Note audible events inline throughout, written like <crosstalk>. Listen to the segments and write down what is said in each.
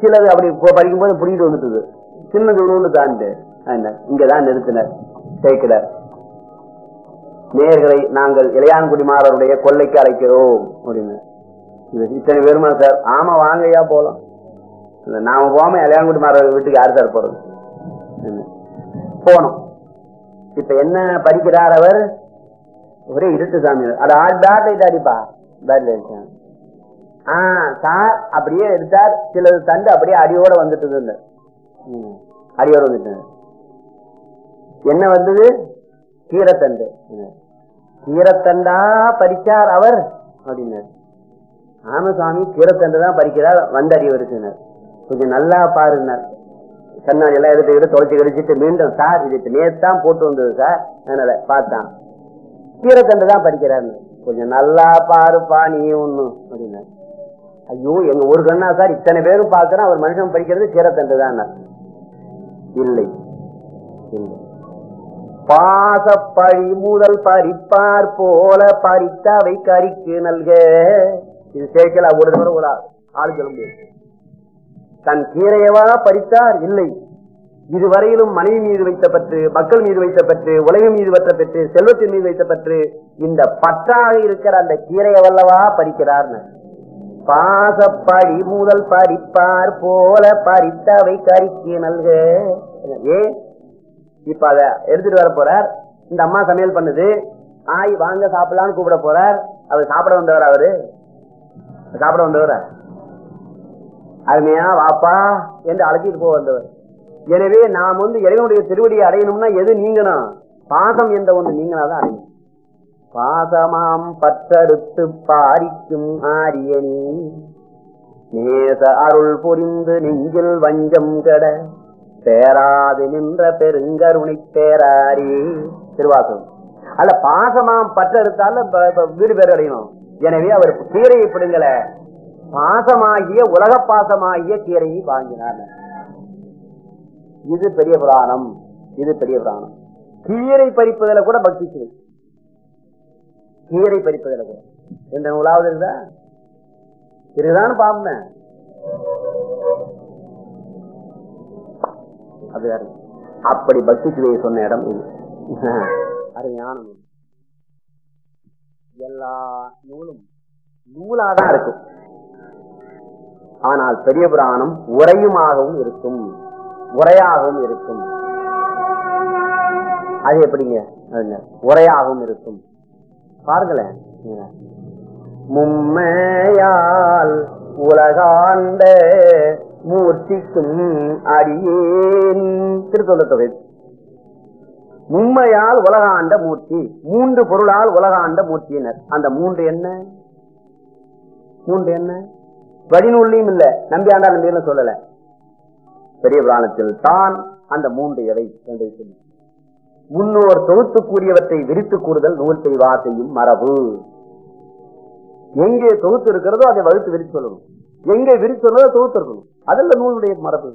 சிலது அப்படி போ- படிக்கும்போது புரிஞ்சுட்டு வந்துட்டு சின்னது ஒன்று தாண்டு இங்கதான் நிறுத்தினர். சேர்க்கிறார். நேர்களை நாங்கள் இளையான்குடிமாரருடைய கொள்ளைக்கு அழைக்கிறோம் அப்படின்னு. இத்தனை பேருமா சார்? ஆமா வாங்கய்யா போலாம். இல்ல, நாம போகாம இளையான்குடிமாரர் வீட்டுக்கு யார் சார் போறது? போனோம். இப்ப என்ன படிக்கிறார் அவர்? ஒரே இருட்டு சாமி. அது ஆட் பேட்டை தாடிப்பா. பேட்டில் இருக்கேன் ஆ சார் அப்படியே எடுத்தார். சிலது தண்டு அப்படியே அடியோட வந்துட்டு ம், அடியோட வந்துட்டு என்ன வந்தது? கீரத்தண்டு. ம். கீரத்தண்டா பறிச்சார் அவர் அப்படின்னாரு. ராமசாமி கீரத்தண்டு தான் பறிக்கிறார் வந்த அறிவு கொஞ்சம் நல்லா பாருனார் கண்ணாடி எல்லாம் எடுத்துக்கிட்டு தொலைச்சி தொலைச்சு கழிச்சிட்டு மீண்டும் சார் இது நேத்தான் போட்டு வந்தது சார் அதனால பார்த்தான். கீரத்தண்டு தான் பறிக்கிறார் கொஞ்சம் நல்லா பாருப்பா நீ ஒண்ணு அப்படின்னா ஐயோ எங்க ஒரு கண்ணா சார் இத்தனை பேரும் பார்க்கறோம் அவர் மனுஷன் படிக்கிறது கீரத்தண்டு தான் இல்லை. பாச பாசப்பழி முதல் பறிப்பார் போல பறித்தவை கறிக்கு நல்க. இது சேர்க்கல ஒரு தடவை ஒரு ஆள் சொல்ல முடியாது. தன் கீரையவா பறித்தார்? இல்லை. இதுவரையிலும் மனைவி மீது வைத்த பற்று மக்கள் மீது வைத்த பற்று உலகம் மீது வைத்த பற்று செல்வத்தின் மீது வைத்த பற்று இந்த பற்றாக இருக்கிற அந்த கீரையவல்லவா பறிக்கிறார் பாசப்படி முதல் பறிப்பார் போல பறித்தவை கறிக்கு நல்க. ஏ? இப்ப அத எடுத்துட்டு வர போறார். இந்த அம்மா சமையல் பண்ணுது. ஆய் வாங்க சாப்பிடலாம்னு கூப்பிட போறார். அவர் சாப்பிட வந்தவர் அவரு? சாப்பிட வந்தவரா? அருமையா வாப்பா என்று அழைச்சிட்டு போக வந்தவர். எனவே நாம் வந்து இறைவனுடைய திருவடியை அடையணும்னா எது நீங்கணும்? பாசம் என்ற ஒன்று நீங்களாதான் அடையணும். பாசமாம் பற்றறுத்து பாரிக்கும் ஆரியனே. நேச அருள் புரிந்து நெஞ்சில் வஞ்சம் கட பேராது நின்ற பெருங்கருணை பேராரி திருவாசகம். அல்ல பாசமாம் பற்றறுத்தால வீடு பேர் அடையணும். எனவே அவர் கீரையை பிடுங்கல. பாசமாகிய உலக பாசமாகிய கீரையை வாங்கினார். இது பெரிய புராணம். இது பெரிய புராணம். கீரை பறிப்பதில் கூட பக்தி செய்யும் கீரை பறிப்பதில் கூட எந்த நூலாவது இருந்தா இதுதான் பாப்பேன் அது அப்படி பக்தி சொன்ன இடம் இது. அருமையான நூல் எல்லா நூலும் நூலாதான் இருக்கும் ஆனால் பெரிய புராணம் உரையுமாகவும் இருக்கும். உரையாகவும் இருக்கும். அது எப்படிங்க? அதுங்க, உரையாகவும் இருக்கும். பாருங்களேன் மும்மையால் உலகாண்ட மூர்த்திக்கும் அடியேன் திருத்தொல்ல தொகை மும்மையால் உலகாண்ட மூர்த்தி மூன்று பொருளால் உலகாண்ட மூர்த்தியினர். அந்த மூன்று என்ன? மூன்று என்ன? வழிநூல்லையும் இல்ல. நம்பியாண்டா நம்பியில சொல்லல. பெரிய புராணத்தில் தான் அந்த மூன்று எவை என்று சொல்லி முன்னோர் தொகுத்து கூறியவற்றை விரித்து கூறுதல் நூல் செய்வா செய்யும் மரபு. எங்கே தொகுத்து இருக்கிறதோ அதை வகுத்து விரித்து சொல்லணும். எங்கே விரித்து சொல்லதோ தொகுத்து இருக்கணும். அதில் நூலுடைய மரபு.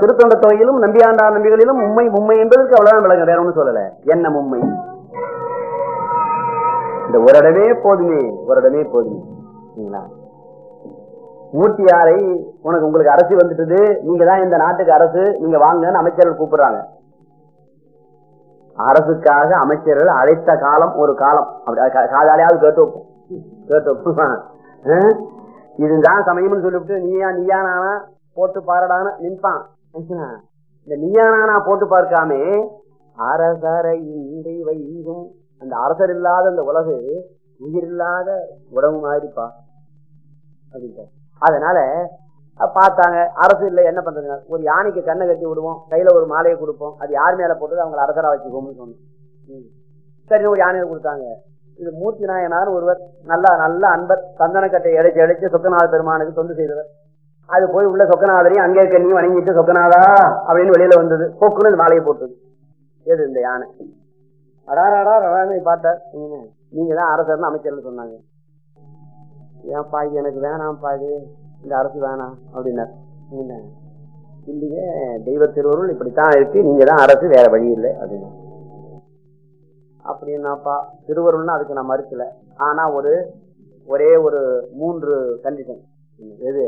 திருத்தொண்ட தொகையிலும் நம்பியாண்டா நம்பிகளிலும் உண்மை உண்மை என்பதற்கு அவ்வளவுதான் விளங்க வேற சொல்லல. என்ன உண்மை இந்த ஒரு இடமே போதுமே ஒரு இடமே போதுமே. சரிங்களா? மூர்த்தியாரை உனக்கு உங்களுக்கு அரசு வந்துட்டது. நீங்க தான் இந்த நாட்டுக்கு அரசு. நீங்க வாங்கன்னு அமைச்சர்கள் கூப்பிடுறாங்க. அரசுக்காக அமைச்சர்கள் அழைத்த காலம் ஒரு காலம். அப்படி காதாலையாவது கேட்டு வைப்போம். கேட்டு வைப்போம். இதுதான் சமயம்னு சொல்லிவிட்டு நீயா நீயா நானா போட்டு பாரடான்னு நின்பான். இந்த நீயா நானா போட்டு பார்க்காமே அரசரை இன்றி வைகும் அந்த அரசர் இல்லாத அந்த உலகு உயிர் இல்லாத உடம்பு மாதிரிப்பா அப்படின்ட்டு அதனால பார்த்தாங்க. அரசு இல்லை என்ன பண்ணுறதுங்க ஒரு யானைக்கு கண்ணை கட்டி விடுவோம். கையில் ஒரு மாலையை கொடுப்போம். அது யார் மேலே போட்டது அவங்களை அரசராக வச்சுக்கோம்னு சொன்னோம். ம். சரி ஒரு யானையை கொடுத்தாங்க. இது மூர்த்தி நாயனார் ஒருவர் நல்லா நல்ல அன்பர் சந்தனக்கட்டை இழைச்சி இழைச்சி சொக்கநாத பெருமானுக்கு தொண்டு செய்தவர். அது போய் உள்ள சொக்கநாதரையும் அங்கே கண்ணியும் வணங்கிட்டு சொக்கநாதா அப்படின்னு வெளியில வந்தது. பொக்குன்னு இந்த மாலையை போட்டது. எது இந்த யானை? அடாராடா ரடான்னு பார்த்தார். ம். நீங்க தான் அரசர்னு அமைச்சர்னு சொன்னாங்க. ஏன்ப்பா இது எனக்கு வேணாம்ப்பா இது. இந்த அரசு தானா அப்படின்னார். இல்லையே தெய்வ திருவருள் இப்படித்தான் இருக்கு நீங்க தான் அரசு வேற வழி இல்லை அப்படின்னு. அப்படின்னாப்பா திருவருள்னா அதுக்கு நான் மறுக்கல. ஆனா ஒரு ஒரே ஒரு மூன்று கண்டிஷன் எது?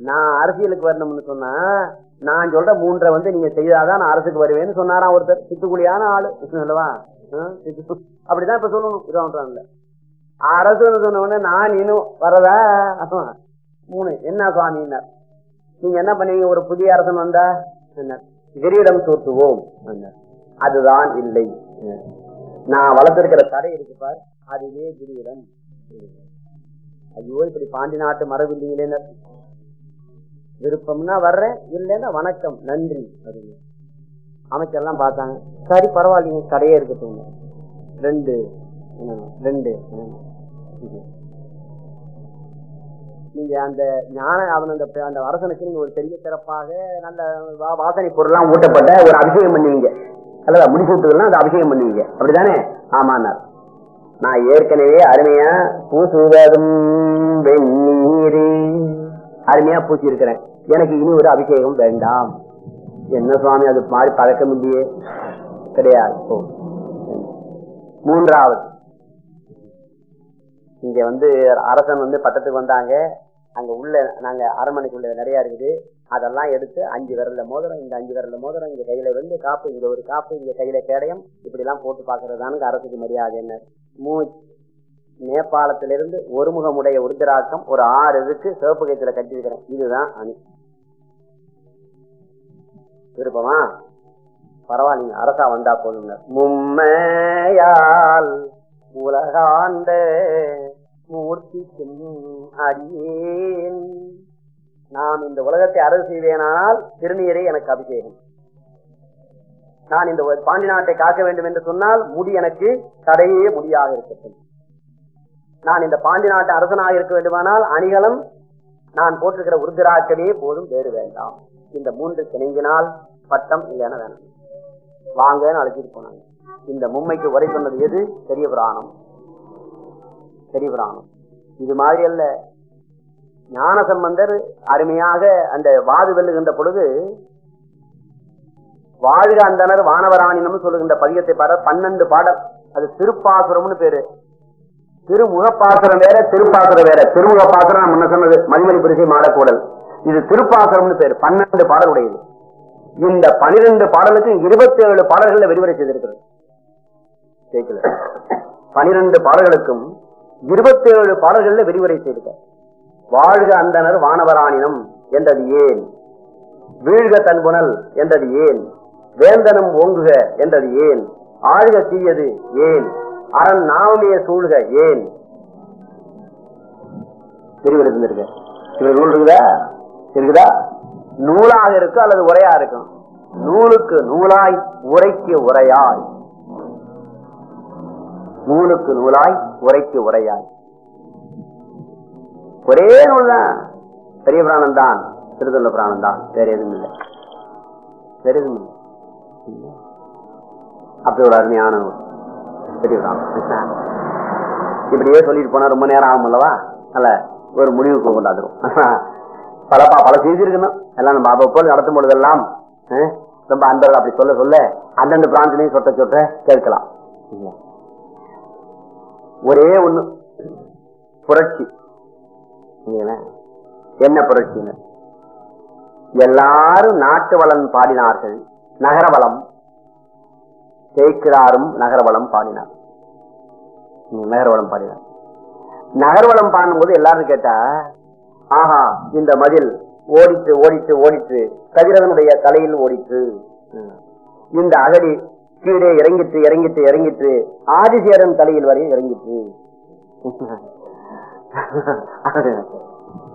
நான் அரசியலுக்கு வரணும்னு சொன்னா நான் சொல்ற மூன்றை வந்து நீங்க செய்தாதான் நான் அரசுக்கு வருவேன்னு சொன்னாரா ஒருத்தர்? சித்துக்குழியான ஆளு. அல்லவா? அப்படிதான் இப்ப சொல்லணும். இதான் அரசுன்னு சொன்ன உடனே நான் இன்னும் வரதா? மூணு. என்ன சுவாமின்னார் நீங்க என்ன பண்ணீங்க? ஒரு புதிய அரசன் வந்தா? என்ன? கிரீடம் சூட்டுவோம் அதுதான் இல்லை. நான் வளர்த்திருக்கிற தடை இருக்கு பார். அதுவே கிரீடம் ஐயோ இப்படி பாண்டி நாட்டு மரபு இல்லைங்களே விருப்பம்னா வர்றேன் இல்லைன்னா வணக்கம் நன்றி அப்படின்னு அமைச்சர்லாம் பார்த்தாங்க. சரி பரவாயில்லைங்க கடையே இருக்கட்டும். ரெண்டு ரெண்டு நீங்க அந்த ஞான அவன் அந்த அந்த அரசனுக்கு நீங்க ஒரு பெரிய சிறப்பாக நல்ல வா- வாசனை பொருள்லாம் ஊட்டப்பட்ட ஒரு அபிஷேகம் பண்ணுவீங்க. அல்லதா முடிசூட்டுகள்லாம் அந்த அபிஷேகம் பண்ணுவீங்க. அப்படிதானே ஆமாண்ணார் நான் ஏற்கனவே அருமையா பூசுவதும் வெந்நீரு. அருமையா பூசி இருக்கிறேன் எனக்கு இனி ஒரு அபிஷேகம் வேண்டாம். என்ன சுவாமி அது மாதிரி பழக்கம் இல்லையே. கிடையாது. ஓ. மூன்றாவது. இங்க வந்து அரசன் வந்து பட்டத்துக்கு வந்தாங்க. அங்க உள்ள நாங்க அரண்மனைக்குள்ள நிறைய இருக்குது. அதெல்லாம் எடுத்து அஞ்சு விரல்ல மோதிரம் இந்த அஞ்சு விரல்ல மோதிரம் இங்க கையில வந்து காப்பு இங்க ஒரு காப்பு இங்க கையில கேடயம் இப்படி எல்லாம் போட்டு பாக்குறதுதானுங்க அரசுக்கு மரியாதை என்ன? மூ நேபாளத்திலிருந்து ஒருமுகமுடைய உருதிராக்கம் ஒரு ஆறு இதுக்கு சிவப்பு கைத்துல கட்டிருக்கிறேன் இதுதான் அணி. விருப்பமா? பரவாயில்லைங்க அரசா வந்தா போதுங்க. மும்மையால் உலகாண்ட மூர்த்தி அடியேன் நாம் இந்த உலகத்தை அரசு செய்வேனானால் திருநீரை எனக்கு அபிஷேகம். நான் இந்த பாண்டி நாட்டை காக்க வேண்டும் என்று சொன்னால் முடி எனக்கு தடையே முடியாக இருக்கட்டும். நான் இந்த பாண்டி நாட்டு அரசனாக இருக்க வேண்டுமானால் அணிகலம் நான் போட்டிருக்கிற உருதிராக்கமே போதும் வேறு வேண்டாம். இந்த மூன்று கிணங்கினால் பட்டம் இல்லைன்னா வேணும். வாங்கன்னு அழைச்சிட்டு போனாங்க. இந்த மும்மைக்கு உரை சொன்னது எது? பெரிய புராணம். பெரிய இது மாதிரி அல்ல. ஞான சம்பந்தர் அருமையாக அந்த வாது வெல்லுகின்ற பொழுது வாழ்க அந்தனர் வானவராணினம் சொல்லுகின்ற பதியத்தை பாட பன்னெண்டு பாடல். அது திருப்பாசுரம்னு பேரு. திருமுகப்பாசுரம் வேற திருப்பாசுரம் வேற. திருமுகப்பாசுரம் நான் முன்ன சொன்னது மணிமணி பரிசை மாடக்கூடல். இது திருப்பாசுரம்னு பேரு பன்னெண்டு பாடல் உடையது இந்த பனிரெண்டு பாடலுக்கு இருபத்தி ஏழு பாடல்கள் விரிவுரை செய்திருக்கிறது பனிரெண்டு பாடல்களுக்கும் இருபத்தி ஏழு பாடல்கள்ல விரிவுரை செய்திருக்க வாழ்க அந்தனர் வானவராணினம் என்றது ஏன்? வீழ்க தன்புணல் என்றது ஏன்? வேந்தனம் ஓங்குக என்றது ஏன்? ஆழ்க தீயது ஏன்? அரண் நாமமே சூழ்க ஏன்? விரிவுரை இருந்திருக்க. இவர் நூல் இருக்குதா? இருக்குதா? நூலாக இருக்கும் அல்லது உரையா இருக்கும்? நூலுக்கு நூலாய் உரைக்கு உரையாய். நூலுக்கு நூலாய் உரைக்கு உரையாய். ஒரே நூல் தான் பெரிய பிராணம் தான் திருத்தொண்ட பிராணம் தான் வேற எதுவும் இல்லை. வேற எதுவும் இல்லை. அப்படி ஒரு அருமையான நூல். பெரிய பிராணம். இப்படியே சொல்லிட்டு போனா ரொம்ப நேரம் ஆகும் அல்லவா? அல்ல ஒரு முடிவுக்கு கொண்டாந்துரும் <laughs> பலப்பா பல செய்திருக்கணும் எல்லாம் நம்ம அவ்வப்போது நடத்தும் பொழுதெல்லாம் ரொம்ப அன்பர்கள் அப்படி சொல்ல சொல்ல அந்தந்த பிராந்திலையும் சொட்ட சொட்ட கேட்கலாம். ஒரே ஒண்ணு. புரட்சி. என்ன புரட்சின்னு? எல்லாரும் நாட்டு வளம் பாடினார்கள். நகரவளம். தேய்க்கிறாரும் நகரவளம் பாடினார். நகரவளம் பாடினார். நகர்வளம் பாடும்போது எல்லாரும் கேட்டா ஆஹா இந்த மதில் ஓடிட்டு ஓடிட்டு ஓடிட்டு கதிரவனுடைய தலையில் ஓடிட்டு. இந்த அகடி கீழே இறங்கிட்டு இறங்கிட்டு இறங்கிட்டு ஆதிசேரன் தலையில் வரையும் இறங்கிட்டு.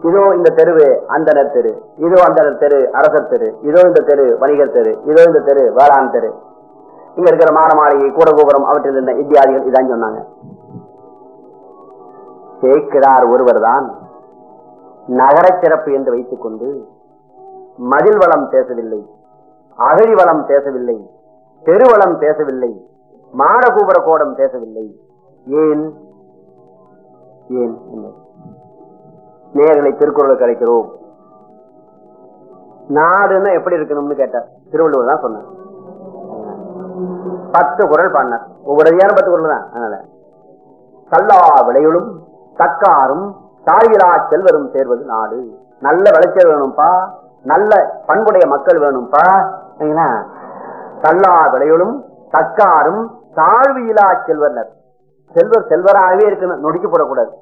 இதோ இந்த தெருவு அந்தனர் தெரு. இதோ அந்தனர் தெரு அரசர் தெரு. இதோ இந்த தெரு வணிகர் தெரு. இதோ இந்த தெரு வேளாண் தெரு. இங்க இருக்கிற மாட கூட கோபுரம் அவற்றில் இருந்த இத்தியாதிகள் இதான் சொன்னாங்க. சேர்க்கிறார் ஒருவர் தான் நகர சிறப்பு என்று வைத்துக் கொண்டு மதில் வளம் பேசவில்லை அகழி வளம் பேசவில்லை தெருவளம் பேசவில்லை மாடகூபர கோடம் பேசவில்லை. ஏன்? ஏன்? நேர்களை திருக்குறளுக்கு அழைக்கிறோம் நாடுன்னா எப்படி இருக்கணும்னு கேட்டார். திருவள்ளுவர் தான் சொன்னார். பத்து குரல் பாடினார். ஒவ்வொரு அதிகாரம் பத்து குரல் தான் அதனால. கல்லா விளையுளும் தக்காரும் தாயிலா செல்வரும் சேர்வது நாடு. நல்ல விளைச்சல் வேணும்ப்பா நல்ல பண்புடைய மக்கள் வேணும்ப்பா தள்ளா விளையலும் தக்காரும் தாழ்வியிலா செல்வனர். செல்வர் செல்வராகவே இருக்கணும் நொடிக்கப்படக்கூடாது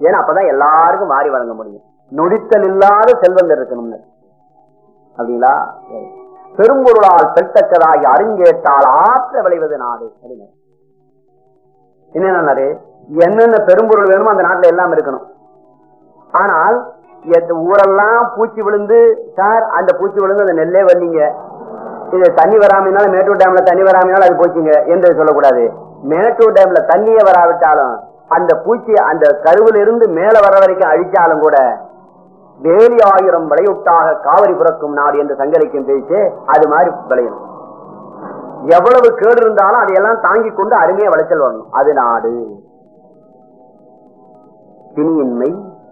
ஏன்னா அப்பதான் எல்லாருக்கும் மாறி வழங்க முடியும். நொடித்தல் இல்லாத செல்வங்கள் இருக்கணும்னு. அப்படிங்களா? சரி. பெரும்பொருளால் பெற்றக்கதாகி அருங்கேட்டால் ஆற்ற விளைவது நாடு. அப்படின்னு என்ன என்னென்ன பெரும்பொருள் வேணுமோ அந்த நாட்டுல எல்லாம் இருக்கணும். ஆனால் ஊரெல்லாம் பூச்சி விழுந்து சார் அந்த பூச்சி விழுந்து அந்த நெல்லே வரலீங்க. இது தண்ணி வராமைனால மேட்டூர் டேம்ல தண்ணி வராமனால அது போச்சுங்க என்று சொல்லக்கூடாது. மேட்டூர் டேம்ல தண்ணியே வராவிட்டாலும் அந்த பூச்சி அந்த கருவில இருந்து மேல வர வரைக்கும் அழிச்சாலும் கூட வேலி ஆயிரம் விளையுட்டாக காவிரி புறக்கும் நாடு என்று சங்கரிக்கும் பேச்சு அது மாதிரி விளையும். எவ்வளவு கேடு இருந்தாலும் அதையெல்லாம் தாங்கி கொண்டு அருமையா விளைச்சல் வரணும் அது நாடு. பிணியின்மை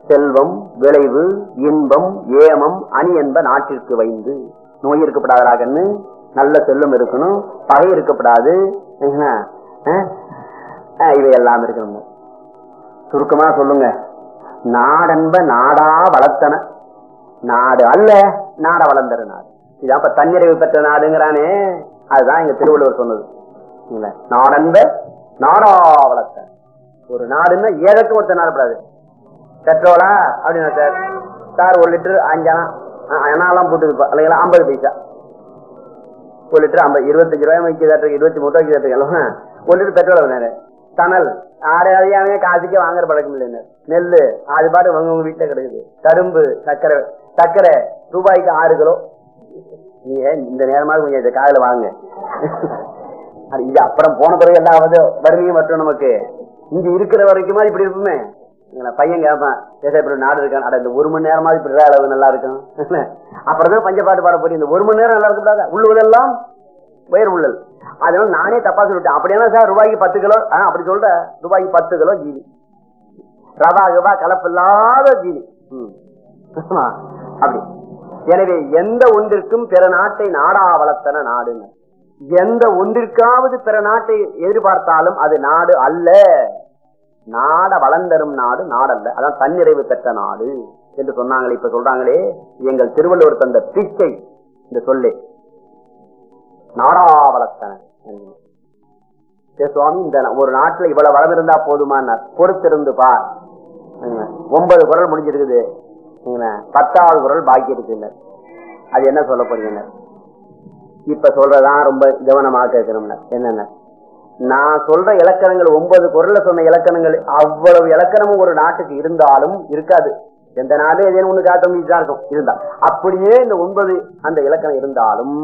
செல்வம் விளைவு இன்பம் ஏமம் அணி என்ப நாட்டிற்கு வைந்து நோய் இருக்கப்படாதாகன்னு நல்ல செல்லும் இருக்கணும் பகை இருக்கப்படாது. என்ன? எல்லாம் இருக்கணும் சுருக்கமா சொல்லுங்க. நாடென்ப நாடா வளர்த்தன. நாடு அல்ல நாட வளர்ந்தரு நாடு. இதான் இப்ப தன்னிறைவு பெற்ற நாடுங்கிறானே. அதுதான் இங்க திருவள்ளுவர் சொன்னது. நாடன்ப நாடா வளர்த்த ஒரு நாடுன்னா ஏதற்கும் ஒருத்தர் நாடப்படாது. பெட்ரோலா அப்படின்னா சார் சார் ஒரு லிட்டர் அஞ்சானா? அனாலாம் போட்டுருப்பா இல்லைங்களா ஐம்பது பைசா. ஒரு லிட்டர் ஐம்பது இருபத்தஞ்சு ரூபாய் வைக்கிறதாட்டு இருபத்தி மூணு ரூபாய் இருக்கல ஒரு லிட்டர் பெட்ரோல் வேணாரு. சணல் ஆறு அதிகாமே வாங்குற பழக்கம் இல்லைன்னு. நெல் அது பாட்டு உங்க உங்க வீட்டுல கிடைக்குது. கரும்பு சர்க்கரை சர்க்கரை ரூபாய்க்கு ஆறு கிலோ. நீ இந்த நேரமாக கொஞ்சம் இந்த காதுல வாங்க. இது அப்புறம் போன பிறகு எல்லாம் வருமையும் வறுமையும் நமக்கு. இங்க இருக்கிற வரைக்குமா இப்படி இருப்போமே எங்களை பையன் கேட்பான் ஏசா இப்படி நாடு இருக்கான் அட இந்த ஒரு மணி நேரமாவது இப்படி அளவு நல்லா இருக்கும். <laughs> அப்புறம் தான் பஞ்சப்பாட்டு பாட போறீங்க இந்த ஒரு மணி நேரம் நல்லா இருக்கக்கூடாது உள்ளுவதெல்லாம் வயிறு உள்ளல் அதனால நானே தப்பா சொல்லிட்டேன். அப்படியான சார் ரூபாய்க்கு பத்து கிலோ? ஆ, அப்படி சொல்ற. ரூபாய்க்கு பத்து கிலோ ஜீனி. ரவா கலப்பு இல்லாத ஜீனி. ம். அப்படி. எனவே எந்த ஒன்றிற்கும் பிற நாட்டை நாடா வளர்த்தன நாடுங்க எந்த ஒன்றிற்காவது பிற நாட்டை எதிர்பார்த்தாலும் அது நாடு அல்ல. நாட வளர்ந்தரும் நாடு நாடல்ல. அதான் தன்னிறைவு பெற்ற நாடு என்று சொன்னாங்களே இப்ப சொல்றாங்களே எங்கள் திருவள்ளுவர் தந்த பிச்சை இந்த சொல்லு. நாடா வளர்த்தன சுவாமி இந்த ஒரு நாட்டுல இவ்வளவு வளம் இருந்தா போதுமானார். பொறுத்திருந்து பார். ஒன்பது குரல் முடிஞ்சிருக்குது. பத்தாவது குரல் பாக்கி இருக்குங்க அது என்ன சொல்ல போறீங்க? இப்ப சொல்றதான் ரொம்ப கவனமாக கேட்கணும்னா என்னென்ன? நான் சொல்ற இலக்கணங்கள் ஒன்பது குரல்ல சொன்ன இலக்கணங்கள் அவ்வளவு இலக்கணமும் ஒரு நாட்டுக்கு இருந்தாலும் இருக்காது. எந்த நாடு ஏதேனும் ஒண்ணு காட்ட தான் இருக்கும் இருந்தா. அப்படியே இந்த ஒன்பது அந்த இலக்கணம் இருந்தாலும்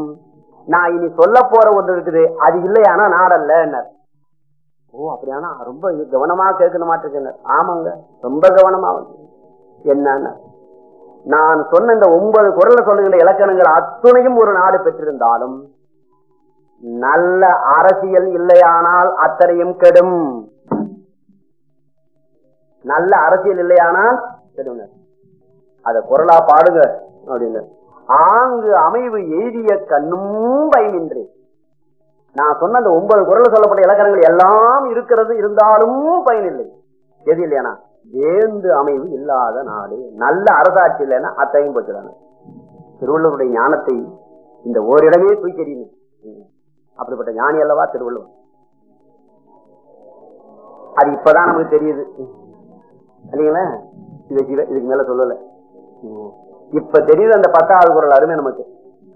நான் இனி சொல்ல போற ஒன்று இருக்குது அது இல்லையானா நாடல்ல ஓ அப்படியானா? ரொம்ப கவனமா கேட்கணும் மாட்டிருக்கேன் ஆமாங்க ரொம்ப கவனமா வந்து. நான் சொன்ன இந்த ஒன்பது குரல்ல சொல்லுகின்ற இலக்கணங்கள் அத்துணையும் ஒரு நாடு பெற்றிருந்தாலும் நல்ல அரசியல் இல்லையானால் அத்தனையும் கெடும். நல்ல அரசியல் இல்லையானால் கெடுங்க அத குரலா பாடுங்க அப்படின்னு. ஆங்கு அமைவு எய்திய கண்ணும் பயனின்றி. நான் சொன்ன அந்த ஒன்பது குரல் சொல்லப்பட்ட இலக்கணங்கள் எல்லாம் இருக்கிறது இருந்தாலும் பயனில்லை. எது இல்லையானா? வேந்து அமைவு இல்லாத நாடு. நல்ல அரசாட்சி இல்லைன்னா அத்தையும் போச்சுதானே. திருவள்ளுவருடைய ஞானத்தை இந்த ஓரிடமே தூக்கி அப்படிப்பட்ட ஞானி அல்லவா திருவள்ளுவர். அது இப்பதான் நமக்கு தெரியுது. இல்லைங்களா? சிவ சிவ- இதுக்கு மேல சொல்லல. இப்ப தெரியுது அந்த பத்தாவது குரல் அருமை நமக்கு.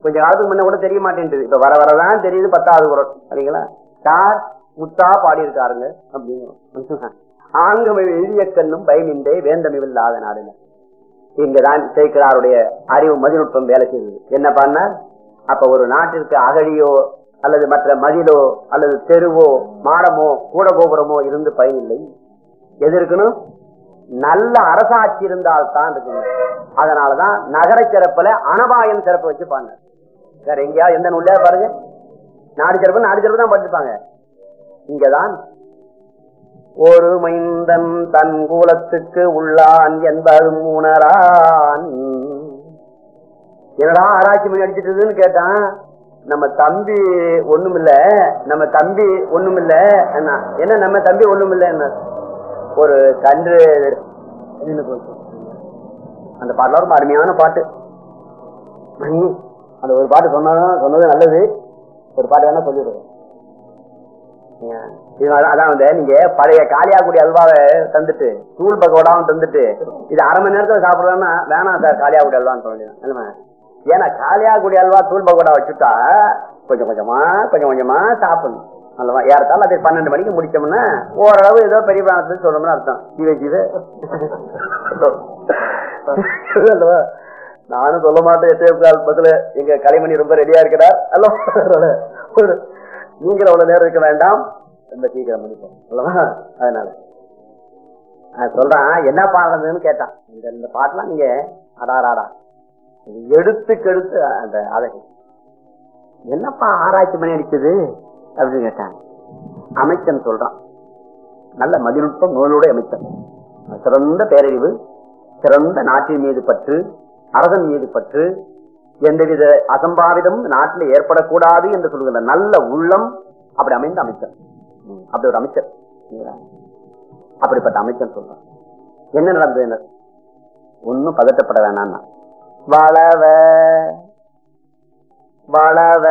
கொஞ்ச காலத்துக்கு முன்ன கூட தெரிய மாட்டேன்றது. இப்ப வர வரதான் தெரியுது பத்தாவது குரல். சரிங்களா சார் முத்தா பாடியிருக்காருங்க அப்படிங்கிறோம். ஆங்கமை எழுதிய கண்ணும் பயமின்றே வேந்தமில்லாத நாடுங்க. இங்கதான் சேக்கிராருடைய அறிவு மதிநுட்பம் வேலை செய்யுது. என்ன பண்ண அப்ப ஒரு நாட்டிற்கு அகழியோ அல்லது மற்ற மதிலோ அல்லது தெருவோ மாடமோ கூட கோபுரமோ இருந்து பயனில்லை. எது இருக்கணும் நல்ல அரசாட்சி இருந்தால் தான் இருக்கணும் அதனாலதான் நகர சிறப்புல அனபாயம் சிறப்பு வச்சு பாடினார் வேற எங்கேயாவது எந்த நூல்லையா பாருங்க? நாடு சிறப்பு நாடு சிறப்பு தான் படிச்சுப்பாங்க இங்கதான் ஒரு மைந்தன் தன் கூலத்துக்கு உள்ளான் என்பதும் உணரான். என்னடா ஆராய்ச்சி மணி அடிச்சிட்டுன்னு கேட்டான்? நம்ம தம்பி ஒண்ணுமில்ல நம்ம தம்பி ஒண்ணுமில்ல என்ன என்ன நம்ம தம்பி ஒண்ணுமில்ல என்ன? ஒரு கன்று அந்த பாட்டுல ரொம்ப அருமையான பாட்டு. மணி அந்த ஒரு பாட்டு சொன்னதும் சொன்னது நல்லது. ஒரு பாட்டு வேணா சொல்லிடுறேன் இது அதான் வந்து நீங்க பழைய காளியாக்குடி அல்வாவை தந்துட்டு தூள் பக்கோடாவும் தந்துட்டு இது அரை மணி நேரத்துல சாப்பிடுறோம்னா வேணாம் சார் காளியாக்குடி அல்வான்னு சொல்லிடுறேன் ஏன்னா காளியாக்குடி அல்வா தூள் பக்கோடா வச்சுட்டா கொஞ்சம் கொஞ்சமா கொஞ்சம் கொஞ்சமா சாப்பிடணும். அல்லவா? ஏறத்தாலும் அது பன்னெண்டு மணிக்கு முடிச்சோம்னா ஓரளவு ஏதோ பெரிய பிராணத்துக்கு சொல்லணும்னு அர்த்தம். ஜீவ அல்லவா? நானும் சொல்ல மாட்டேன் எட்டே கால் பத்துல எங்க கலைமணி ரொம்ப ரெடியா இருக்கிறார். அல்ல ஒரு நீங்கள் அவ்வளவு நேரம் இருக்க வேண்டாம். ரொம்ப சீக்கிரம் முடிப்போம். அல்லவா? அதனால. நான் சொல்றேன் என்ன பாடுறதுன்னு கேட்டான். இந்த இந்த பாட்டுலாம் நீங்க அடாராடா எடுத்து கெடுத்து அந்த அழகு. என்னப்பா ஆராய்ச்சி பண்ணி அடிச்சது? அப்படின்னு கேட்டாங்க. அமைச்சன் சொல்றான். நல்ல மதிநுட்பம் நூலோட அமைச்சன். சிறந்த பேரறிவு சிறந்த நாட்டின் மீது பற்று அரசன் மீது பற்று எந்தவித அசம்பாவிதம் நாட்டில் ஏற்படக்கூடாது என்று சொல்லுகிற நல்ல உள்ளம் அப்படி அமைந்த அமைச்சர் அப்படி ஒரு அமைச்சர் அப்படிப்பட்ட அமைச்சர் சொல்றான். என்ன நடந்தது? என்ன ஒன்னும் பதட்டப்பட வேணாம் வளவ வளவ.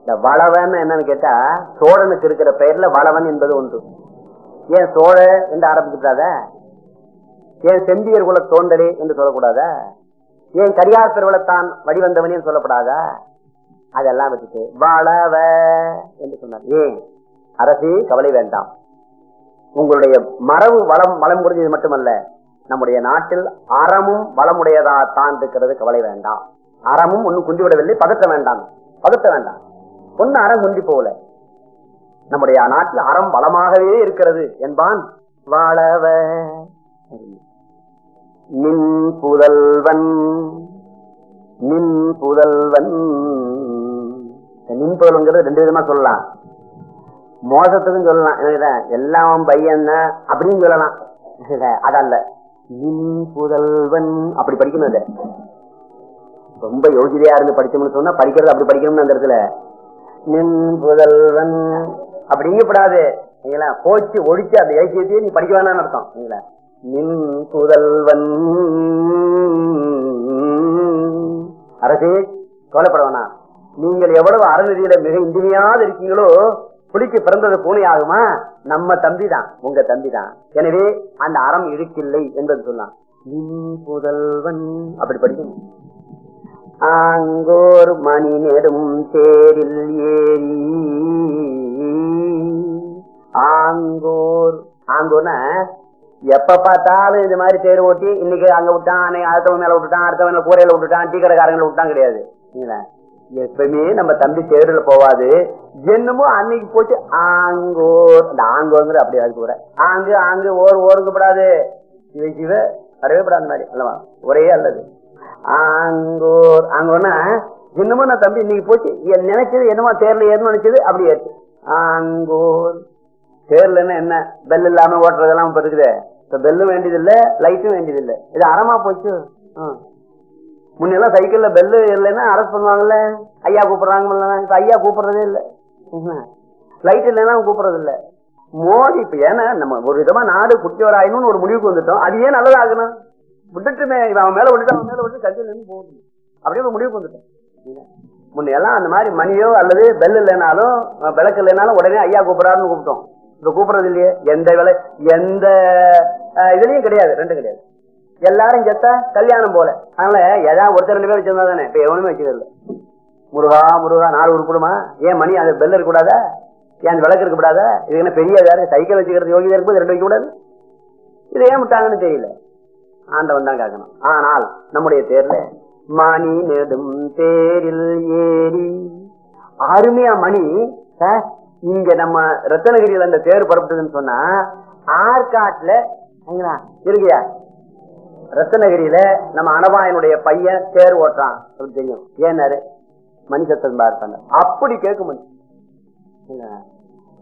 இந்த வளவன் என்னன்னு கேட்டா சோழனுக்கு இருக்கிற பெயர்ல வளவன் என்பது ஒன்று ஏன் சோழ என்று ஆரம்பிச்சுட்டாத? ஏன் செம்பியர் குல தோன்றலே என்று சொல்லக்கூடாதா? ஏன் கரியார் பெருவளத்தான் வடிவந்தவனே சொல்லப்படாதா? அதெல்லாம் வச்சுட்டு வளவ என்று சொன்னார். ஏன்? அரசு கவலை வேண்டாம். உங்களுடைய மரபு வளம் வளம் புரிஞ்சது மட்டுமல்ல நம்முடைய நாட்டில் அறமும் வளமுடையதா தான் இருக்கிறது கவலை வேண்டாம். அறமும் ஒன்னும் குந்தி விடவில்லை பதற்ற வேண்டாம் பதற்ற வேண்டாம். ஒன்னு அறம் குந்தி போகல நம்முடைய நாட்டில் அறம் வளமாகவே இருக்கிறது என்பான் வாழவ நின் புதல்வன் நின் புதல்வன். நின் புதல்வங்கிறது ரெண்டு விதமா சொல்லலாம். மோசத்துக்கும் சொல்லலாம். எல்லாம் பையன் அப்படின்னு சொல்லலாம். அதல்ல நின் புதல்வன் அப்படி படிக்கணும் இல்ல ரொம்ப யோகிதையா இருந்து படிச்சோம்னு சொன்னா படிக்கிறது அப்படி படிக்கணும்னு அந்த இடத்துல. நின் புதல்வன் அப்படிங்கப்படாது போச்சு ஒழிச்சு அந்த இலக்கியத்தையே நீ படிக்க வேணாம்னு அர்த்தம். நின் புதல்வன் அரசே கவலைப்பட வேணாம். நீங்கள் எவ்வளவு அறநெறியில மிக இன்றிமையாது இருக்கீங்களோ புலிக்கு பிறந்தது பூனை ஆகுமா நம்ம தம்பி தான் உங்க தம்பி தான் எனவே அந்த அறம் இழுக்கில்லை என்பது சொல்லலாம் புதல்வன். அப்படி படிக்கணும். ஆங்கோர் மணி நெடும் தேரில் ஏறி. ஆங்கோர். ஆங்கோர்னா எப்ப பார்த்தாலும் இந்த மாதிரி தேர் ஓட்டி இன்னைக்கு அங்க விட்டான் அடுத்தவன் மேல விட்டுட்டான் அடுத்தவன் கூரையில விட்டுட்டான் டீ கடைக்காரங்களை விட்டான் கிடையாது. எப்பவுமே நம்ம தம்பி தேர்தல போவாது. என்னமோ அன்னைக்கு போச்சு ஆங்கோர் அந்த ஆங்கோங்கிற அப்படி அது கூட ஆங்கு ஆங்கு ஓர் ஓருங்கப்படாது. சிவ சிவ வரவே மாதிரி அல்லவா? ஒரே அல்லது. ஆங்கோர் ஆங்கோன்னா என்னமோ நான் தம்பி இன்னைக்கு போச்சு நினைச்சது என்னமோ தேர்ல ஏறணும் நினைச்சது அப்படி ஏற்று ஆங்கோர். தேர்லன்னா என்ன? பெல் இல்லாம ஓட்டுறதெல்லாம் இப்ப இருக்குது இப்ப பெல்லும் வேண்டியது லைட்டும் வேண்டியது இல்ல இது அறமா போச்சு. முன்னெல்லாம் சைக்கிள்ல பெல்லு இல்லைன்னா அரெஸ்ட் பண்ணுவாங்கல்ல? ஐயா கூப்பிடுறாங்கல்ல? இப்ப ஐயா கூப்பிடுறதே இல்லை. லைட் இல்லைன்னா கூப்பிடுறது இல்ல. மோடி இப்ப ஏன்னா நம்ம ஒரு விதமா நாடு குட்டியோராயணும்னு ஒரு முடிவுக்கு வந்துட்டோம். அது ஏன் நல்லதாகணும்? விட்டுட்டுமே அவன் மேல விட்டுட்டு அவன் மேல விட்டு சைக்கிள் இருந்து போகுது. அப்படியே ஒரு முடிவுக்கு வந்துட்டோம். முன்னையெல்லாம் அந்த மாதிரி மணியோ அல்லது பெல் இல்லைனாலும் விளக்கு இல்லைனாலும் உடனே ஐயா கூப்பிடாருன்னு கூப்பிட்டோம். இப்ப கூப்பிடுறது இல்லையே? எந்த விலை எந்த இதுலயும் கிடையாது. ரெண்டும் கிடையாது. எல்லாரும் செத்தா கல்யாணம் போல. அதனால ஏதாவது ஒருத்தர் ரெண்டு பேர் வச்சிருந்தா தானே இப்ப எவனுமே வச்சுக்கல முருகா முருகா நாலு உருப்பிடுமா ஏன் மணி அது பெல் இருக்கக்கூடாதா? ஏன் விளக்கு இருக்கக்கூடாதா? இது என்ன பெரிய சைக்கிள் வச்சுக்கிறது யோகிதா இருக்கும் ரெண்டு வைக்க கூடாது இது ஏன் விட்டாங்கன்னு தெரியல. ஆண்டவன் தான் கேட்கணும். ஆனால் நம்முடைய தேர்ல மணி நெடும் தேரில் ஏறி அருமையா மணி இங்க நம்ம ரத்தனகிரியில் அந்த தேர் புறப்பட்டதுன்னு சொன்னா ஆற்காட்டுல இருக்கியா ரத்தனகிரியில நம்ம அனபாயனுடைய பையன் தேர் ஓட்டுறான். தெரியும். ஏன்னாரு மணி சத்தம் பார்த்தாங்க அப்படி கேட்க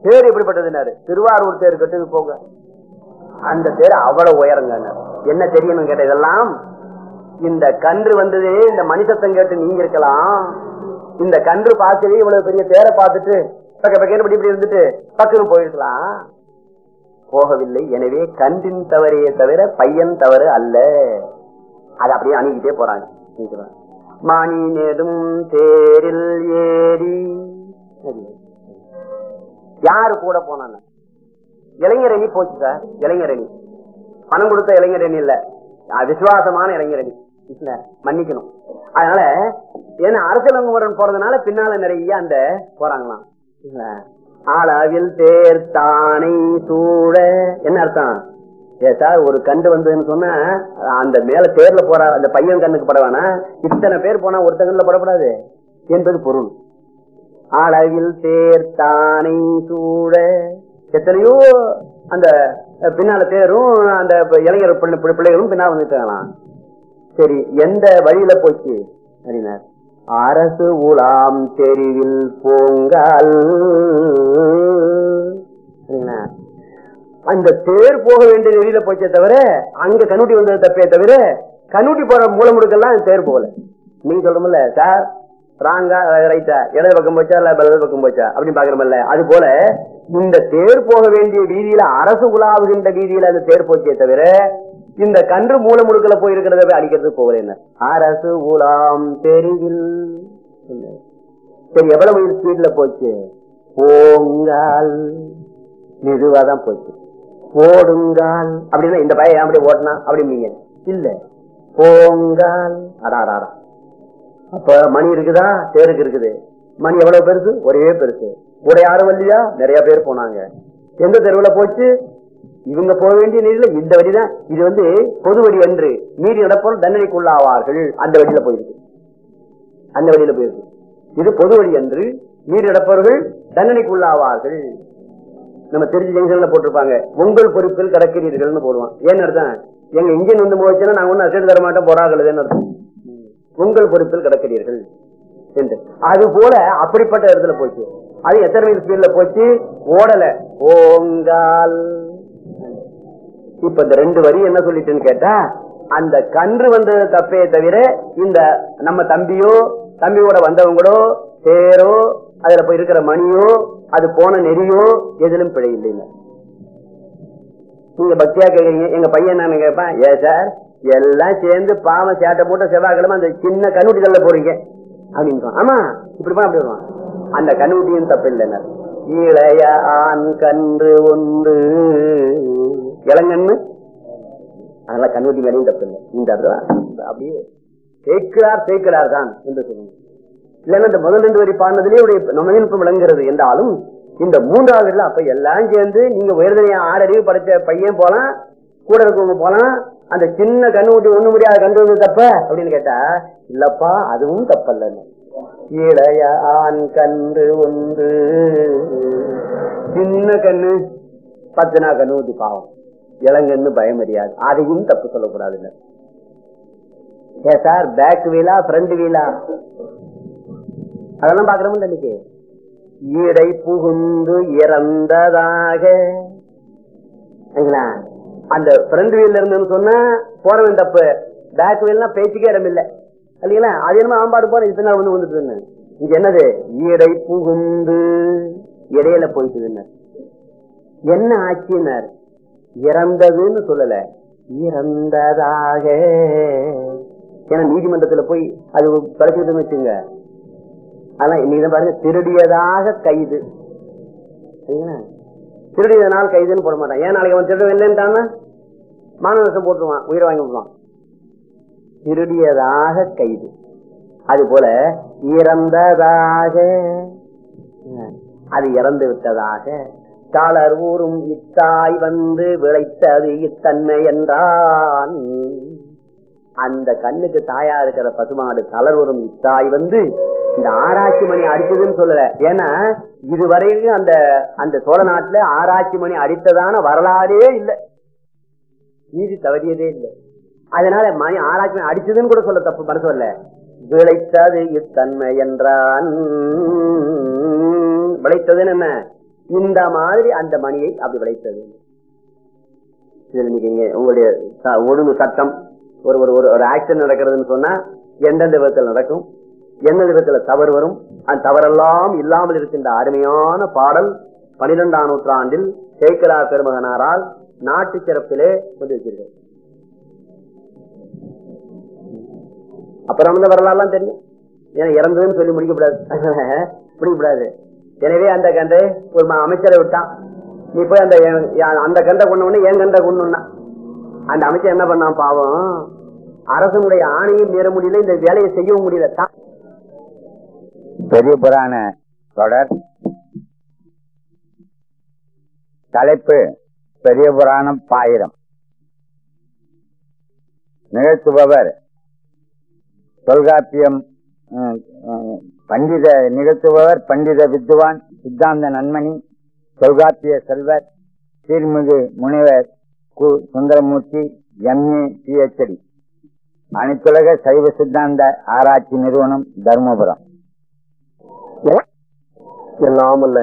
தேர் எப்படிப்பட்டதுன்னாரு திருவாரூர் தேர் கட்டுது போங்க. அந்த தேர் அவ்வளவு உயரங்க என்ன தெரியணும் கேட்ட இதெல்லாம் இந்த கன்று வந்ததே இந்த மணிசத்தம் கேட்டு நீங்க இருக்கலாம். இந்த கன்று பார்த்துட்டு இவ்வளவு பெரிய தேரை பார்த்துட்டு பக்க பக்கம் இப்படி இப்படி இருந்துட்டு பக்கம் போயிருக்கலாம். போகவில்லை. எனவே கன்றின் தவறையே தவிர பையன் தவறு அல்ல. அது அப்படியே அணுகிட்டே போறாங்க. மணி நெடும் தேரில் ஏறி. யாரு கூட போனாங்க? இளைஞரணி போச்சு சார். இளைஞரணி. பணம் கொடுத்த இளைஞரணி இல்ல. விசுவாசமான இளைஞரணி. இல்ல மன்னிக்கணும். அதனால ஏன்னா அரசியலங்குமரன் போறதுனால பின்னால நிறைய அந்த போறாங்களாம். இல்ல. அளவில் தேர்த்தானை சூழ. என்ன அர்த்தம்? ஏ சார் ஒரு கண்டு வந்ததுன்னு சொன்னா அந்த மேல தேர்ல போற அந்த பையன் கண்ணுக்கு பட இத்தனை பேர் போனா ஒருத்த கண்ணுல படப்படாது என்பது பொருள். அளவில் தேர்த்தானை சூழ. எத்தனையோ அந்த பின்னால தேரும் அந்த இளைஞர் பிள்ளை- பிள்ளைகளும் பின்னால் வந்துட்டாங்களாம். சரி எந்த வழியில போச்சு? அப்படின்னார். அரசு உலாம் தெருவில் போங்கால். அந்த தேர் போக வேண்டிய நெறியில போச்சே தவிர அங்க கண்ணூட்டி வந்தது தப்பே தவிர கண்ணூட்டி போற மூலம் முடுக்கெல்லாம் தேர் போகல. நீங்க சொல்றோம்ல சார் ராங்கா ரைட்டா இடது பக்கம் போச்சா இல்ல வலது பக்கம் போச்சா அப்படின்னு பாக்குறோம்ல அது போல இந்த தேர் போக வேண்டிய வீதியில அரசு உலாவுகின்ற வீதியில அந்த தேர் போச்சே தவிர இந்த கன்று மூல முழுக்கல போயிருக்கிறத போய் அடிக்கிறது போகல என்ன? அரசு உலாம் தெருவில். சரி எவ்வளவு ஸ்பீட்ல போச்சு? போங்கால். மெதுவாதான் போச்சு. போடுங்கால். அப்படின்னா இந்த பையன் அப்படி ஓட்டினா? அப்படிம்பீங்க. இல்ல. போங்கால். அடா அப்ப மணி இருக்குதா? தேருக்கு இருக்குது. மணி எவ்வளவு பெருசு? ஒரே பெருசு. கூட யாரும் இல்லையா நிறைய பேர் போனாங்க. எந்த தெருவுல போச்சு? இவங்க போக வேண்டிய நிலையில இந்த வழிதான். இது வந்து பொது வழி என்று மீறி நடப்போர் தண்டனைக்குள்ளாவார்கள். அந்த வழியில போயிருக்கு. அந்த வழியில போயிருக்கு. இது பொது வழி என்று மீறி நடப்பவர்கள் தண்டனைக்குள்ளாவார்கள். நம்ம தெரிஞ்சு ஜங்ஷன்ல போட்டிருப்பாங்க. உங்கள் பொறுப்பில் கிடக்கிறீர்கள்னு போடுவான். ஏன்னு அர்த்தம்? எங்க இன்ஜின் வந்து போச்சுன்னா நாங்க ஒன்னும் அசைடு தர மாட்டோம் போடாகலதுன்னு அர்த்தம். உங்கள் பொறுப்பில் கடக்கிறீர்கள் என்று. அது போல அப்படிப்பட்ட இடத்துல போச்சு. அது எத்தனை ஸ்பீட்ல போச்சு? ஓடல. ஓங்கால். இப்ப இந்த ரெண்டு வரி என்ன சொல்லிட்டுன்னு கேட்டா அந்த கன்று வந்தது தப்பே தவிர இந்த நம்ம தம்பியோ தம்பியோட வந்தவங்களோ தேரோ அதுல போய் இருக்கிற மணியோ அது போன நெறியோ எதிலும் பிழை இல்லைங்க. நீங்க பக்தியா கேக்குறீங்க எங்க பையன் நான் கேட்பேன் ஏ சார் எல்லாம் சேர்ந்து பாவம் சேட்டை போட்டு செவ்வாய்க்கிழமை அந்த சின்ன கண்ணுட்டிகள்ல போறீங்க. அப்படின்னு ஆமா இப்படி போனா அப்படி வருவான். அந்த கண்ணுட்டியும் தப்பு இல்லைங்க இளைய ஆண் கன்று ஒன்று இளங்கண்ணு. அதெல்லாம் கண்ணுட்டி மேலையும் தப்பு இந்த அப்படியே சேர்க்கிறார் சேர்க்கிறார் தான் என்று சொல்லுங்க. இல்லைன்னா இந்த முதல் ரெண்டு வரி பாடினதுலேயே உடைய நுழைப்பு விளங்குறது என்றாலும் இந்த மூன்றாவது இல்லை அப்ப எல்லாம் சேர்ந்து நீங்க உயர்தனையா ஆறு அறிவு படைச்ச பையன் போலாம் கூட இருக்கவங்க போலாம் அந்த சின்ன கண்ணு ஊட்டி ஒண்ணு முடியாத கண்டு வந்து தப்ப அப்படின்னு கேட்டா இல்லப்பா அதுவும் தப்பல்ல. இளைய ஆண் கன்று ஒன்று சின்ன கண்ணு பத்துனா கண்ணு ஊட்டி பாவம். இளங்கன்னு பயம் அறியாது அதையும் தப்பு சொல்லக்கூடாதுல்ல சார் பேக் வீலா ஃப்ரண்ட் வீலா? அதெல்லாம் பாக்குறோம் இன்னைக்கு. ஈடை புகுந்து இறந்ததாக. சரிங்களா? அந்த ஃப்ரண்ட் வீல்ல இருந்து சொன்னா போறவன் தப்பு. பேக் வீல்னா பேச்சுக்கே இடம் இல்லை இல்லைங்களா? அது என்ன ஆம்பாடு போற இத்தனை வந்து வந்துட்டு இங்க என்னது? ஈடை புகுந்து இடையில போயிட்டு என்ன ஆச்சுன்னார் இறந்ததுன்னு சொல்லல. இறந்ததாக. ஏன்னா நீதிமன்றத்துல போய் அது பழக்கிட்டு வச்சுங்க ஆனா இன்னைக்கு பாருங்க திருடியதாக கைது. சரிங்களா? திருடியதனால் கைதுன்னு போட மாட்டான். ஏன் நாளைக்கு அவன் திருட இல்லைன்ட்டான்னா மானநஷ்டம் போட்டுருவான் உயிரை வாங்கி விடுவான் திருடியதாக கைது. அது போல இறந்ததாக. அது இறந்து விட்டதாக. தாளர் ஊரும் இத்தாய் வந்து விளைத்தது இத்தன்மை என்றான். அந்த கண்ணுக்கு தாயா இருக்கிற பசுமாடு தளர்வரும் இத்தாய் வந்து இந்த ஆராய்ச்சி மணி அடிச்சதுன்னு சொல்லல. ஏன்னா இதுவரையிலும் அந்த அந்த சோழ நாட்டுல ஆராய்ச்சி மணி அடித்ததான வரலாறே இல்லை. நீதி தவறியதே இல்லை. அதனால மணி ஆராய்ச்சி மணி அடிச்சதுன்னு கூட சொல்ல தப்பு மனசு இல்ல விளைத்தது இத்தன்மை என்றான். விளைத்ததுன்னு என்ன? இந்த மாதிரி அந்த மணியை அப்படி விளைத்தது. இதுல நீங்க உங்களுடைய ச- ஒழுங்கு சட்டம் ஒரு ஒரு ஒரு ஒரு நடக்கிறதுன்னு சொன்னா எந்தெந்த விதத்தில் நடக்கும் எந்த விதத்துல தவறு வரும் அந்த தவறெல்லாம் இல்லாமல் இருக்கின்ற அருமையான பாடல் பனிரெண்டாம் நூற்றாண்டில் சேக்கலா பெருமகனாரால் நாட்டு சிறப்பிலே வந்திருக்கிறீர்கள் அப்புறம் வந்து வரலாறுலாம் தெரியும். ஏன்னா இறந்ததுன்னு சொல்லி முடிக்கப்படாது <laughs> முடிக்கப்படாது எனவே அந்த கண்டை ஒரு அமைச்சரை விட்டான். நீ போய் அந்த அந்த கண்டை கொண்டு என் கண்டை கொண்டு அந்த அமைச்சர் என்ன பண்ணான் பாவம்? அரசனுடைய ஆணையும் மீற முடியல இந்த வேலையை செய்யவும் முடியல. தான் பெரிய புராண தொடர். தலைப்பு பெரிய புராணம் பாயிரம். நிகழ்த்துபவர் தொல்காப்பியம் ம், பண்டித நிகழ்த்துபவர் பண்டித வித்வான் சித்தாந்த நன்மணி தொல்காப்பிய செல்வர் சீர்மிகு முனைவர் கு. சுந்தரமூர்த்தி எம்ஏ பிஹெச்டி அனைத்துலக சைவ சித்தாந்த ஆராய்ச்சி நிறுவனம் தர்மபுரம். எல்லாம் அல்ல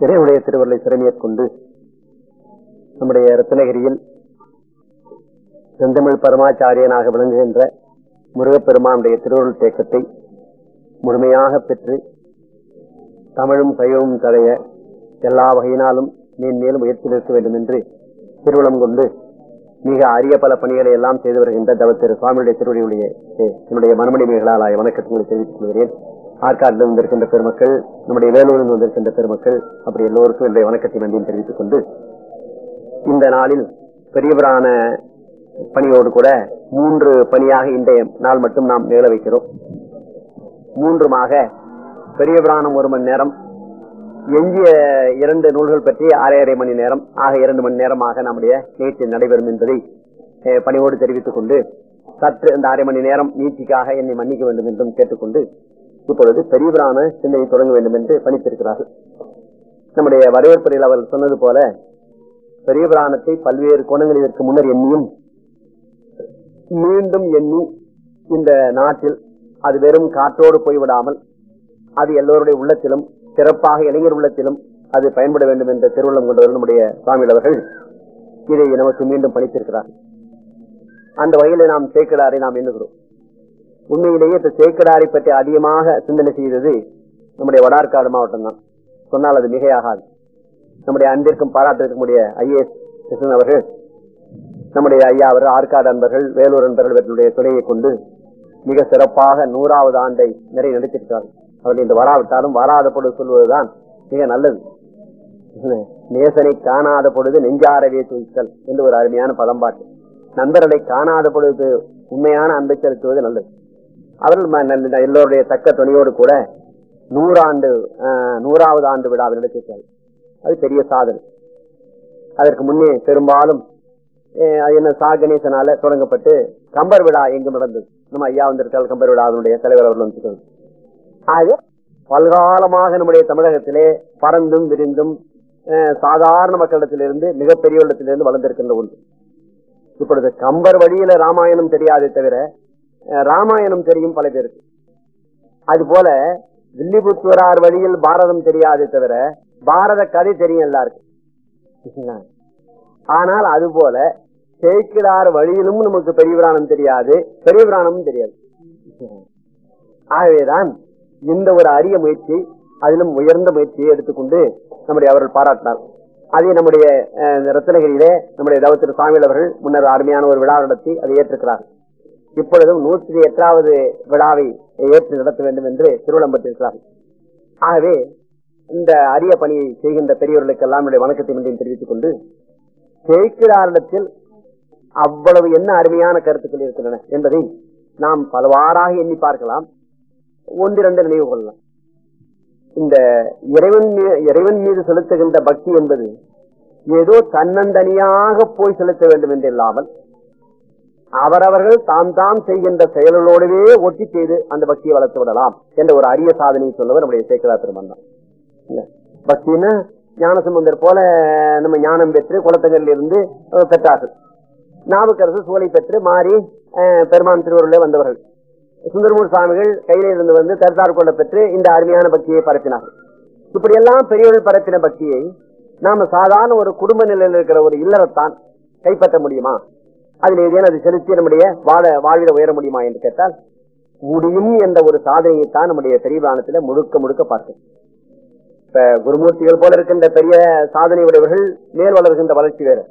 இறைவுடைய திருவருளை சிறமையற்கொண்டு நம்முடைய ரத்னகிரியில் செந்தமிழ் பரமாச்சாரியனாக விளங்குகின்ற முருகப்பெருமானுடைய திருவருள் தேக்கத்தை முழுமையாக பெற்று தமிழும் சைவமும் தடைய எல்லா வகையினாலும் மேன்மேலும் உயர்த்தி நிற்க வேண்டும் என்று திருவுளம் கொண்டு மிக அரிய பல பணிகளை எல்லாம் செய்து வருகின்ற தவ திரு சுவாமியுடைய திருவடியுடைய என்னுடைய மனமணிமைகளால் வணக்கத்தை தெரிவித்துக் கொள்கிறேன். ஆற்காட்டில் வந்திருக்கின்ற பெருமக்கள் நம்முடைய வேலூரில் வந்திருக்கின்ற பெருமக்கள் அப்படி எல்லோருக்கும் என்னுடைய வணக்கத்தை நன்றியும் தெரிவித்துக் கொண்டு இந்த நாளில் பெரியவரான பணியோடு கூட மூன்று பணியாக இன்றைய நாள் மட்டும் நாம் நிகழ வைக்கிறோம். மூன்றுமாக. பெரிய புராணம் ஒரு மணி நேரம். எஞ்சிய இரண்டு நூல்கள் பற்றி அரை மணி நேரம். ஆக இரண்டு மணி நேரமாக நம்முடைய நிகழ்ச்சி நடைபெறும் என்பதை பணியோடு பணிவோடு தெரிவித்துக் கொண்டு சற்று இந்த அரை மணி நேரம் நீட்சிக்காக என்னை மன்னிக்க வேண்டும் என்றும் கேட்டுக்கொண்டு இப்பொழுது பெரிய புராண சிந்தனை தொடங்க வேண்டும் என்று பணித்திருக்கிறார்கள். நம்முடைய வரவேற்புரையில் அவர் சொன்னது போல பெரிய புராணத்தை பல்வேறு கோணங்களில் இதற்கு முன்னர் எண்ணியும் மீண்டும் எண்ணி இந்த நாட்டில் அது வெறும் காற்றோடு போய்விடாமல் அது எல்லோருடைய உள்ளத்திலும் சிறப்பாக இளைஞர் உள்ளத்திலும் அது பயன்பட வேண்டும் என்ற திருவள்ளம் கொண்டவர் நம்முடைய சுவாமியில் அவர்கள் இதை நமக்கு மீண்டும் பணித்திருக்கிறார். அந்த வகையில நாம் சேக்கடாரை நாம் எண்ணுகிறோம். உண்மையிலேயே இந்த சேக்கடாரை பற்றி அதிகமாக சிந்தனை செய்தது நம்முடைய வடார்காடு மாவட்டம் தான் சொன்னால் அது மிகையாகாது. நம்முடைய அன்பிற்கும் பாராட்டிற்குரிய ஐஏஎஸ் கிருஷ்ணன் அவர்கள் நம்முடைய ஐயா அவர் ஆற்காடு அன்பர்கள் வேலூர் அன்பர்கள் இவர்களுடைய துணையை கொண்டு மிக சிறப்பாக நூறாவது ஆண்டை நிறைய நடத்திருக்கிறார்கள் அவர்கள் இந்த வராவிட்டாலும் வராத பொழுது சொல்வதுதான் மிக நல்லது. நேசனை காணாத பொழுது நெஞ்சாரவே துய்த்தல் என்று ஒரு அருமையான பதம்பாட்டு. நண்பர்களை காணாத பொழுது உண்மையான அன்பை செலுத்துவது நல்லது. அவர்கள் நல்ல- எல்லோருடைய தக்க துணையோடு கூட நூறாண்டு நூறாவது ஆண்டு விழாவை நடத்தியிருக்கார்கள் அது பெரிய சாதனை. அதற்கு முன்னே பெரும்பாலும் என்ன சாகணேசனால தொடங்கப்பட்டு கம்பர் விழா எங்கும் நடந்தது. நம்ம ஐயா வந்திருக்கால் கம்பர் அதனுடைய தலைவர் அவர்கள் வந்து ஆக பல்காலமாக நம்முடைய தமிழகத்திலே பறந்தும் விரிந்தும் சாதாரண மக்களிடத்திலிருந்து மிகப்பெரிய இடத்திலிருந்து வளர்ந்திருக்கின்ற ஒன்று. இப்பொழுது கம்பர் வழியில ராமாயணம் தெரியாதே தவிர ராமாயணம் தெரியும் பல பேருக்கு. அது போல வில்லிபுத்தூரார் வழியில் பாரதம் தெரியாதே தவிர பாரத கதை தெரியும் எல்லாருக்கும். <laughs> ஆனால் அது போல சேக்கிடார் வழியிலும் நமக்கு பெரிய புராணம் தெரியாது. பெரிய புராணமும் தெரியாது. ஆகவேதான் இந்த ஒரு அரிய முயற்சி அதிலும் உயர்ந்த முயற்சியை எடுத்துக்கொண்டு நம்முடைய அவர்கள் பாராட்டினார். அதை நம்முடைய ரத்தனகிரியிலே நம்முடைய தவத்திரு சாமியில் அவர்கள் முன்னர் அருமையான ஒரு விழா நடத்தி அதை ஏற்றிருக்கிறார்கள். இப்பொழுதும் நூற்றி எட்டாவது விழாவை ஏற்று நடத்த வேண்டும் என்று திருவிழம்பட்டிருக்கிறார்கள் ஆகவே இந்த அரிய பணியை செய்கின்ற பெரியவர்களுக்கெல்லாம் என்னுடைய வணக்கத்தை மீண்டும் தெரிவித்துக் கொண்டு சேக்கிடாரிடத்தில் அவ்வளவு என்ன அருமையான கருத்துக்கள் இருக்கின்றன என்பதை நாம் பலவாறாக எண்ணி பார்க்கலாம். ஒன்று ரெண்டு நினைவு கொள்ளலாம். இந்த இறைவன் இறைவன் மீது செலுத்துகின்ற பக்தி என்பது ஏதோ தன்னந்தனியாக போய் செலுத்த வேண்டும் என்று இல்லாமல் அவரவர்கள் தாம் தாம் செய்கின்ற செயல்களோடவே ஒட்டி செய்து அந்த பக்தியை வளர்த்து விடலாம் என்ற ஒரு அரிய சாதனையை சொன்னவர் நம்முடைய சேக்கரா திருமணம் தான் பக்தின்னா ஞானசம்பந்தர் போல நம்ம ஞானம் பெற்று குளத்தங்களில் இருந்து பெற்றார்கள். நாவுக்கரசு சூளை பெற்று மாறி பெருமான் திருவருளே வந்தவர்கள். சுந்தரமூர் சுவாமிகள் கையிலிருந்து வந்து தர்தார் கொள்ள பெற்று இந்த அருமையான பக்தியை பரப்பினார்கள். இப்படி எல்லாம் பெரியவர்கள் பரப்பின பக்தியை நாம சாதாரண ஒரு குடும்ப நிலையில் இருக்கிற ஒரு இல்லறத்தான் கைப்பற்ற முடியுமா? அதில் ஏதேனும் அது செலுத்தி நம்முடைய வாழ வாழ்வில உயர முடியுமா என்று கேட்டால் முடியும் என்ற ஒரு சாதனையைத்தான் நம்முடைய பெரிய முழுக்க முழுக்க பார்க்கும். இப்ப குருமூர்த்திகள் போல இருக்கின்ற பெரிய சாதனை உடையவர்கள் மேல் வளர்கின்ற வளர்ச்சி வேறு.